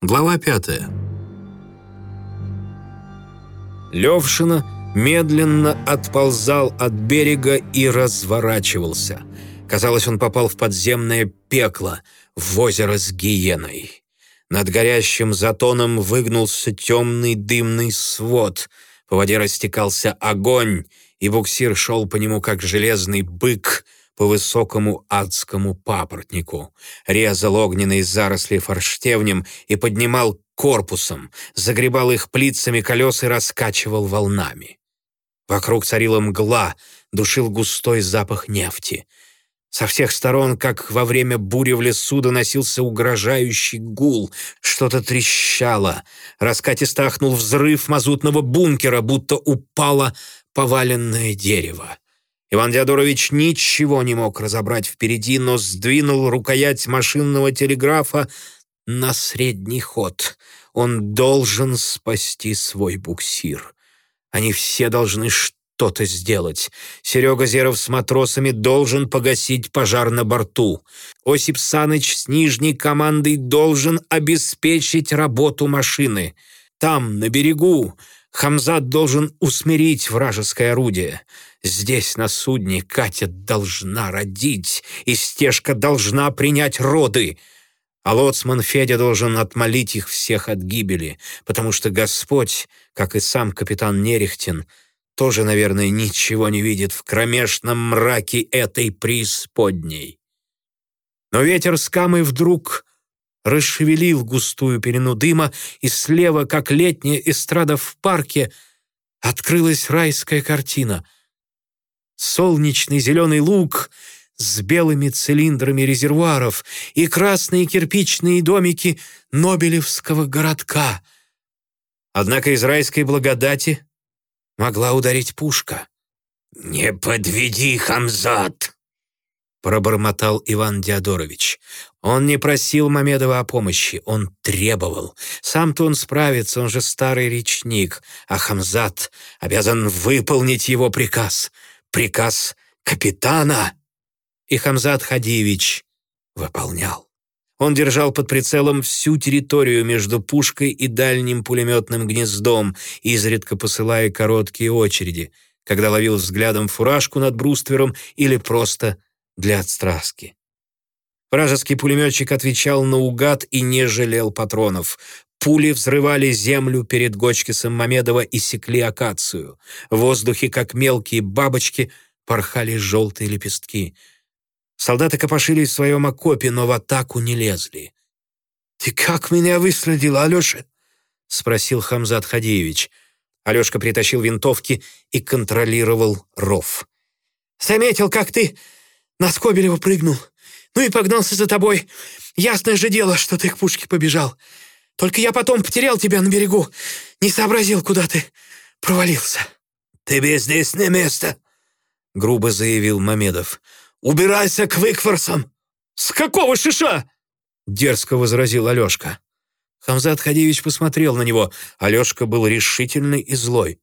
Глава пятая. Левшина медленно отползал от берега и разворачивался. Казалось, он попал в подземное пекло, в озеро с гиеной. Над горящим затоном выгнулся темный дымный свод. По воде растекался огонь, и буксир шел по нему, как железный бык — по высокому адскому папоротнику, резал огненные заросли форштевнем и поднимал корпусом, загребал их плицами колес и раскачивал волнами. Вокруг царила мгла, душил густой запах нефти. Со всех сторон, как во время бури в лесу, доносился угрожающий гул. Что-то трещало. Раскатисто ахнул взрыв мазутного бункера, будто упало поваленное дерево. Иван Диадорович ничего не мог разобрать впереди, но сдвинул рукоять машинного телеграфа на средний ход. Он должен спасти свой буксир. Они все должны что-то сделать. Серега Зеров с матросами должен погасить пожар на борту. Осип Саныч с нижней командой должен обеспечить работу машины. Там, на берегу, Хамзат должен усмирить вражеское орудие. Здесь, на судне, Катя должна родить, и стежка должна принять роды. А лоцман Федя должен отмолить их всех от гибели, потому что Господь, как и сам капитан Нерехтин, тоже, наверное, ничего не видит в кромешном мраке этой преисподней. Но ветер с камой вдруг расшевелил густую перену дыма, и слева, как летняя эстрада в парке, открылась райская картина — солнечный зеленый луг с белыми цилиндрами резервуаров и красные кирпичные домики Нобелевского городка. Однако из райской благодати могла ударить пушка. «Не подведи, Хамзат!» — пробормотал Иван Диадорович. Он не просил Мамедова о помощи, он требовал. Сам-то он справится, он же старый речник, а Хамзат обязан выполнить его приказ — приказ капитана. И Хамзат Хадиевич выполнял. Он держал под прицелом всю территорию между пушкой и дальним пулеметным гнездом, изредка посылая короткие очереди, когда ловил взглядом фуражку над бруствером или просто для отстраски. Вражеский пулеметчик отвечал наугад и не жалел патронов. Пули взрывали землю перед Гочкисом Мамедова и секли акацию. В воздухе, как мелкие бабочки, порхали желтые лепестки. Солдаты копошились в своем окопе, но в атаку не лезли. «Ты как меня выследил, Алеша?» — спросил Хамзат Хадеевич. Алешка притащил винтовки и контролировал ров. «Заметил, как ты на Скобелева прыгнул. Ну и погнался за тобой. Ясное же дело, что ты к пушке побежал. Только я потом потерял тебя на берегу. Не сообразил, куда ты провалился». «Тебе здесь не место», — грубо заявил Мамедов. «Убирайся к выкварсам!» «С какого шиша?» — дерзко возразил Алешка. Хамзат Хадивич посмотрел на него. Алешка был решительный и злой.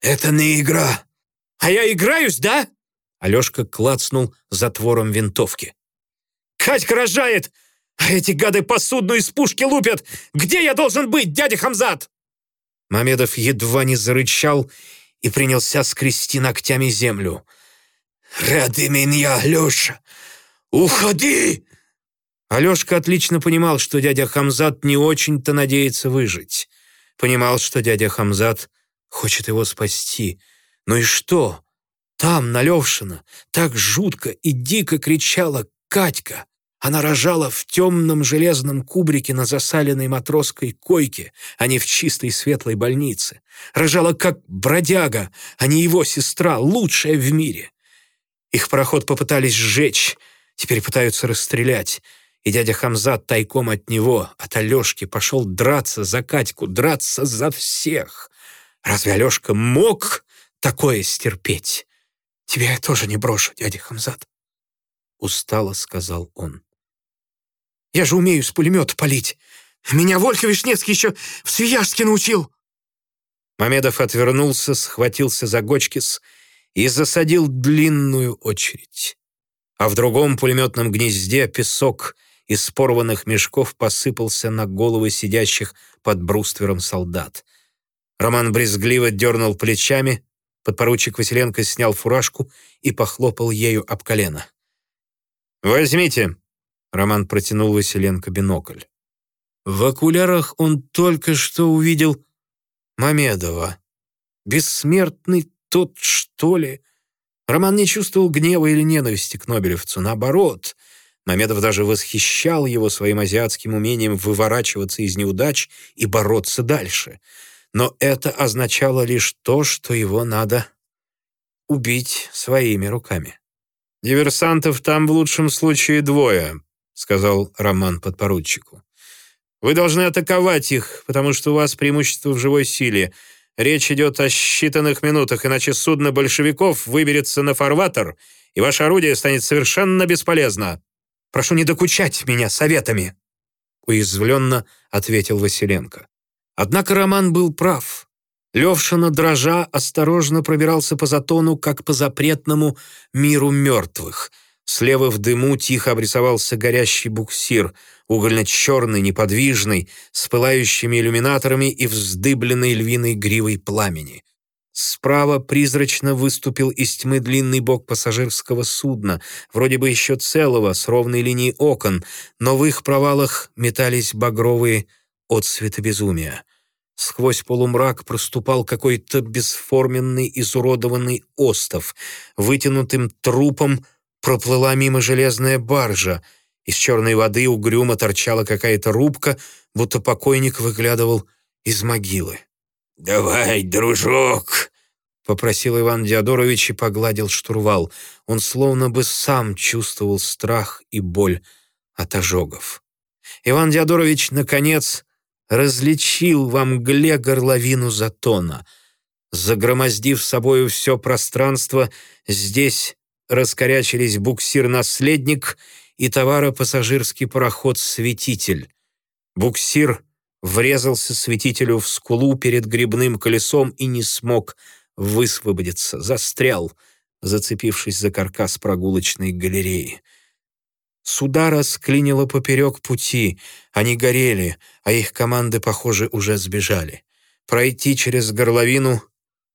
«Это не игра». «А я играюсь, да?» Алешка клацнул затвором винтовки. «Катька рожает! А эти гады посудную из пушки лупят! Где я должен быть, дядя Хамзат?» Мамедов едва не зарычал и принялся скрести ногтями землю. «Ради меня, Алеша! Уходи!» Алешка отлично понимал, что дядя Хамзат не очень-то надеется выжить. Понимал, что дядя Хамзат хочет его спасти. Ну и что? Там, на Левшина, так жутко и дико кричала Катька. Она рожала в темном железном кубрике на засаленной матросской койке, а не в чистой светлой больнице. Рожала как бродяга, а не его сестра, лучшая в мире. Их проход попытались сжечь, теперь пытаются расстрелять. И дядя Хамзат тайком от него, от Алешки, пошел драться за Катьку, драться за всех. Разве Алешка мог такое стерпеть? Тебя я тоже не брошу, дядя Хамзат. Устало сказал он. Я же умею с пулемета палить. Меня Волька Вишневский еще в Свияжске научил!» Мамедов отвернулся, схватился за Гочкис и засадил длинную очередь. А в другом пулеметном гнезде песок из порванных мешков посыпался на головы сидящих под бруствером солдат. Роман брезгливо дернул плечами, подпоручик Василенко снял фуражку и похлопал ею об колено. «Возьмите!» — Роман протянул Василенко бинокль. В окулярах он только что увидел Мамедова. Бессмертный тот, что ли? Роман не чувствовал гнева или ненависти к Нобелевцу. Наоборот, Мамедов даже восхищал его своим азиатским умением выворачиваться из неудач и бороться дальше. Но это означало лишь то, что его надо убить своими руками. «Диверсантов там в лучшем случае двое», — сказал Роман подпоручику. «Вы должны атаковать их, потому что у вас преимущество в живой силе. Речь идет о считанных минутах, иначе судно большевиков выберется на фарватер, и ваше орудие станет совершенно бесполезно». Прошу не докучать меня советами», — уязвленно ответил Василенко. Однако Роман был прав. Левшина, дрожа, осторожно пробирался по затону, как по запретному миру мертвых. Слева в дыму тихо обрисовался горящий буксир, угольно-черный, неподвижный, с пылающими иллюминаторами и вздыбленной львиной гривой пламени. Справа призрачно выступил из тьмы длинный бок пассажирского судна, вроде бы еще целого, с ровной линией окон, но в их провалах метались багровые отсветы безумия. Сквозь полумрак проступал какой-то бесформенный изуродованный остов. Вытянутым трупом проплыла мимо железная баржа. Из черной воды угрюмо торчала какая-то рубка, будто покойник выглядывал из могилы. «Давай, дружок!» — попросил Иван Диадорович и погладил штурвал. Он словно бы сам чувствовал страх и боль от ожогов. Иван Диадорович, наконец, различил во мгле горловину затона. Загромоздив собою все пространство, здесь раскорячились буксир-наследник и товаропассажирский пароход-светитель. Буксир врезался светителю в скулу перед грибным колесом и не смог высвободиться, застрял, зацепившись за каркас прогулочной галереи. Судара склинило поперек пути, они горели, а их команды, похоже, уже сбежали. Пройти через горловину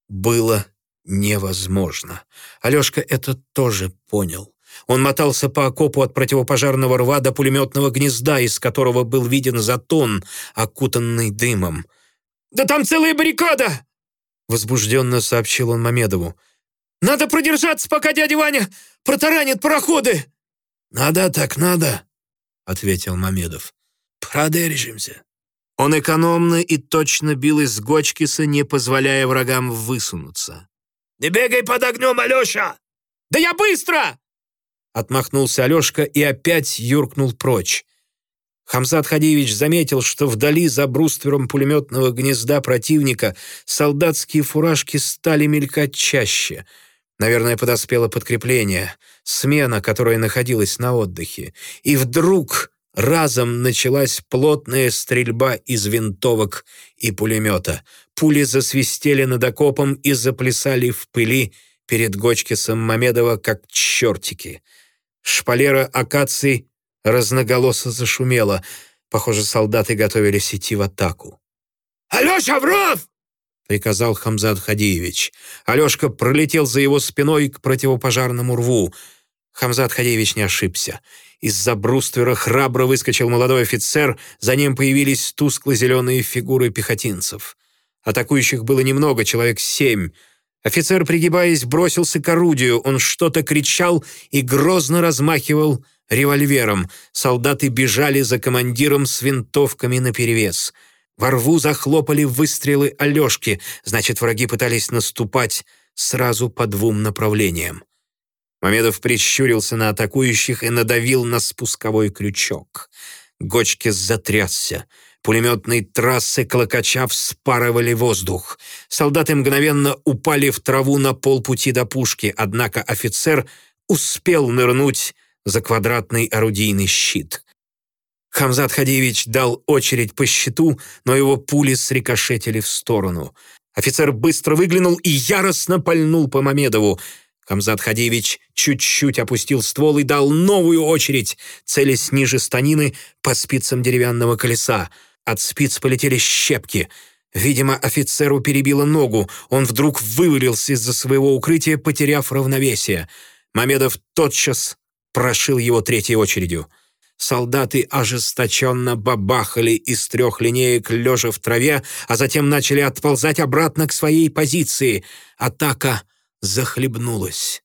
было невозможно. Алешка это тоже понял. Он мотался по окопу от противопожарного рва до пулеметного гнезда, из которого был виден затон, окутанный дымом. «Да там целая баррикада!» Возбужденно сообщил он Мамедову. «Надо продержаться, пока дядя Ваня протаранит пароходы!» «Надо так надо», — ответил Мамедов. «Продержимся». Он экономно и точно бил из Гочкиса, не позволяя врагам высунуться. «Не бегай под огнем, Алеша!» «Да я быстро!» Отмахнулся Алешка и опять юркнул прочь. Хамзат Хадиевич заметил, что вдали за бруствером пулеметного гнезда противника солдатские фуражки стали мелькать чаще. Наверное, подоспело подкрепление, смена, которая находилась на отдыхе. И вдруг разом началась плотная стрельба из винтовок и пулемета. Пули засвистели над окопом и заплясали в пыли перед Гочкисом Мамедова, как чертики — Шпалера акаций разноголосо зашумела. Похоже, солдаты готовились идти в атаку. «Алеша, в приказал Хамзат Хадиевич. Алешка пролетел за его спиной к противопожарному рву. Хамзат Хадиевич не ошибся. Из-за бруствера храбро выскочил молодой офицер, за ним появились тускло-зеленые фигуры пехотинцев. Атакующих было немного, человек семь — Офицер, пригибаясь, бросился к орудию. Он что-то кричал и грозно размахивал револьвером. Солдаты бежали за командиром с винтовками наперевес. Во рву захлопали выстрелы Алешки, значит, враги пытались наступать сразу по двум направлениям. Мамедов прищурился на атакующих и надавил на спусковой крючок. Гочкис затрясся. Пулеметные трассы клокоча вспарывали воздух. Солдаты мгновенно упали в траву на полпути до пушки, однако офицер успел нырнуть за квадратный орудийный щит. Хамзат Хадиевич дал очередь по щиту, но его пули срикошетили в сторону. Офицер быстро выглянул и яростно пальнул по Мамедову. Хамзат Хадиевич чуть-чуть опустил ствол и дал новую очередь, целясь ниже станины по спицам деревянного колеса. От спиц полетели щепки. Видимо, офицеру перебило ногу. Он вдруг вывалился из-за своего укрытия, потеряв равновесие. Мамедов тотчас прошил его третьей очередью. Солдаты ожесточенно бабахали из трех линеек, лежа в траве, а затем начали отползать обратно к своей позиции. Атака захлебнулась.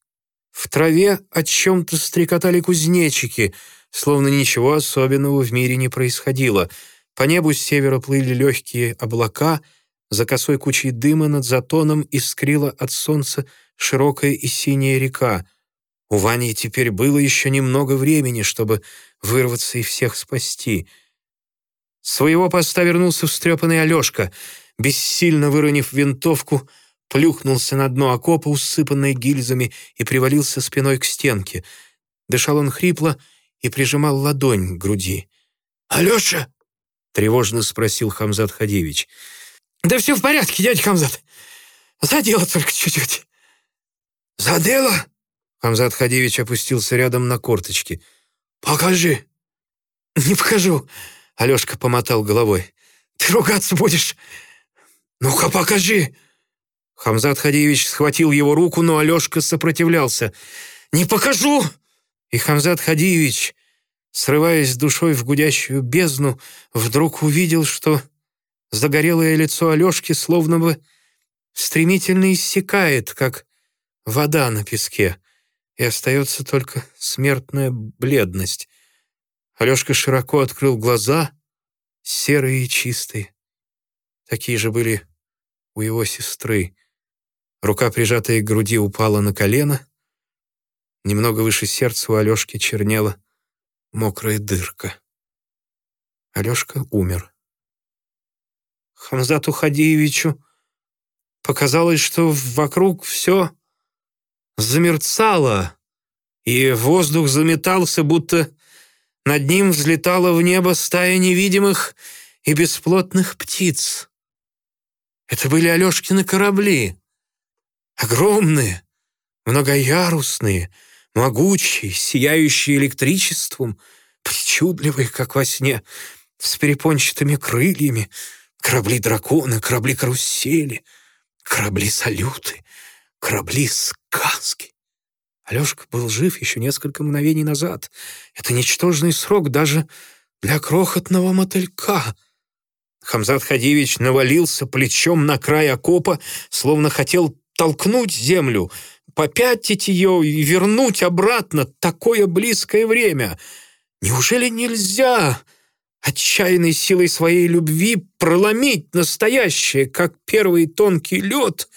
В траве о чем-то стрекотали кузнечики, словно ничего особенного в мире не происходило. По небу с севера плыли легкие облака, за косой кучей дыма над затоном искрила от солнца широкая и синяя река. У Вани теперь было еще немного времени, чтобы вырваться и всех спасти. своего поста вернулся встрепанный Алешка, бессильно выронив винтовку — плюхнулся на дно окопа, усыпанное гильзами, и привалился спиной к стенке. Дышал он хрипло и прижимал ладонь к груди. «Алеша!» — тревожно спросил Хамзат Хадевич. «Да все в порядке, дядя Хамзат. Задело только чуть-чуть». «Задело?» Хамзат Хадевич опустился рядом на корточки. «Покажи». «Не покажу», — Алешка помотал головой. «Ты ругаться будешь». «Ну-ка, покажи». Хамзат Хадиевич схватил его руку, но Алешка сопротивлялся. «Не покажу!» И Хамзат Хадиевич, срываясь душой в гудящую бездну, вдруг увидел, что загорелое лицо Алешки словно бы стремительно иссякает, как вода на песке, и остается только смертная бледность. Алешка широко открыл глаза, серые и чистые. Такие же были у его сестры. Рука, прижатая к груди, упала на колено. Немного выше сердца у Алёшки чернела мокрая дырка. Алёшка умер. Хамзату Хадиевичу показалось, что вокруг все замерцало, и воздух заметался, будто над ним взлетала в небо стая невидимых и бесплотных птиц. Это были Алёшкины корабли. Огромные, многоярусные, могучие, сияющие электричеством, причудливые, как во сне, с перепончатыми крыльями, корабли-драконы, корабли-карусели, корабли-салюты, корабли-сказки. Алешка был жив еще несколько мгновений назад. Это ничтожный срок даже для крохотного мотылька. Хамзат Хадивич навалился плечом на край окопа, словно хотел толкнуть землю, попятить ее и вернуть обратно такое близкое время. Неужели нельзя отчаянной силой своей любви проломить настоящее, как первый тонкий лед,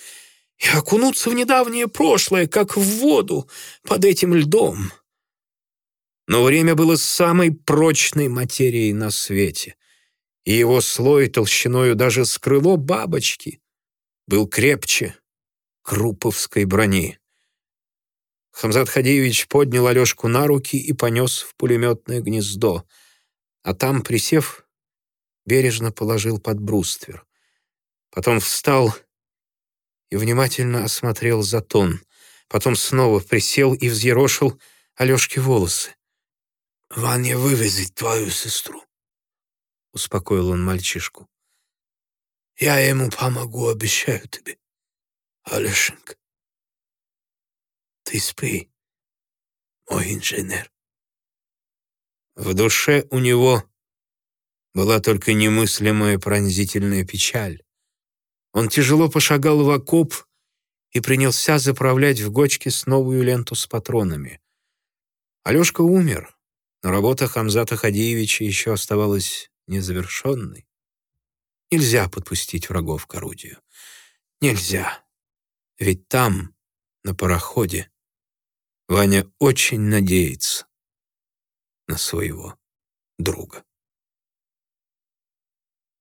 и окунуться в недавнее прошлое, как в воду под этим льдом? Но время было самой прочной материей на свете, и его слой толщиною даже с крыло бабочки был крепче круповской брони. Хамзат Хадеевич поднял Алешку на руки и понес в пулеметное гнездо, а там, присев, бережно положил под бруствер. Потом встал и внимательно осмотрел затон, потом снова присел и взъерошил Алешке волосы. «Ваня вывезет твою сестру», — успокоил он мальчишку. «Я ему помогу, обещаю тебе». Алешенька, ты спи, мой инженер. В душе у него была только немыслимая пронзительная печаль. Он тяжело пошагал в окоп и принялся заправлять в гочке с новую ленту с патронами. Алешка умер, но работа Хамзата Хадиевича еще оставалась незавершенной. Нельзя подпустить врагов к орудию. Нельзя. Ведь там, на пароходе, Ваня очень надеется на своего друга.